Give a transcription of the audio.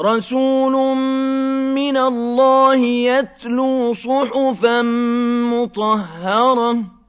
رسول من الله يتلو صحفا مطهرة.